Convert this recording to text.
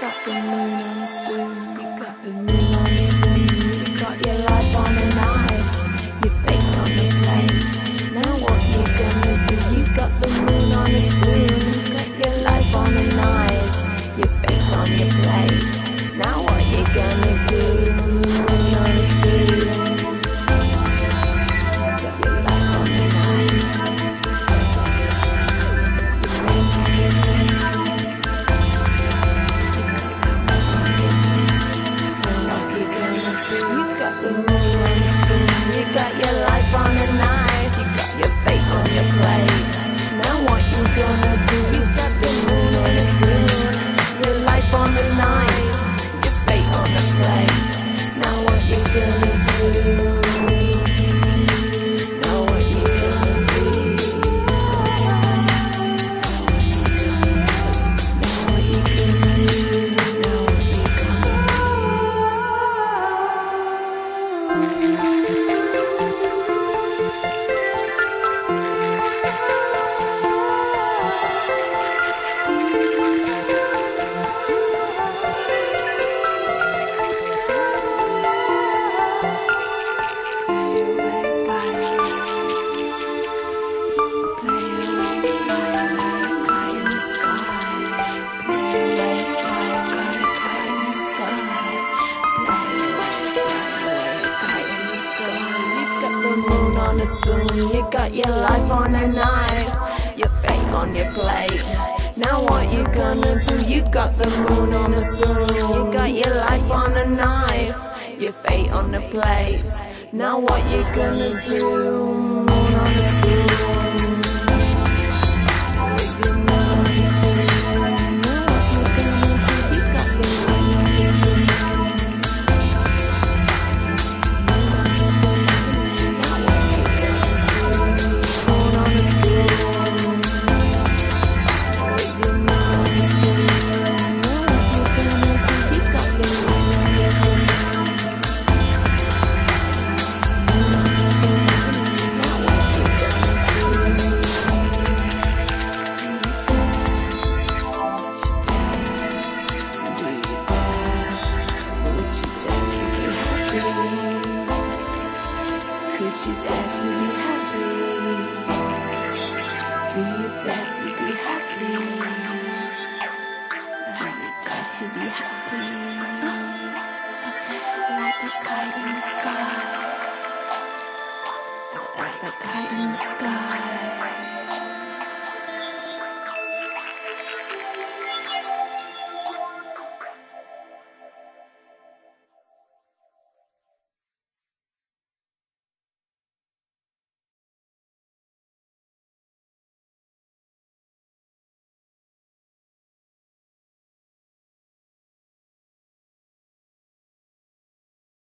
got the moon on a spoon. You got the moon on a spoon. You got your life on a knife. Your fate on a plate. Now what you gonna do? You got the moon on a spoon. Your life on a knife. Your fate on your plate. Now what you gonna do? A spoon, you got your life on a knife, your fate on your plate. Now what you gonna do? You got the moon on a spoon, you got your life on a knife, your fate on the plate. Now what you gonna do? You dare to be happy? Do you dare to be happy? Dare to be happy? Like a kite in the sky.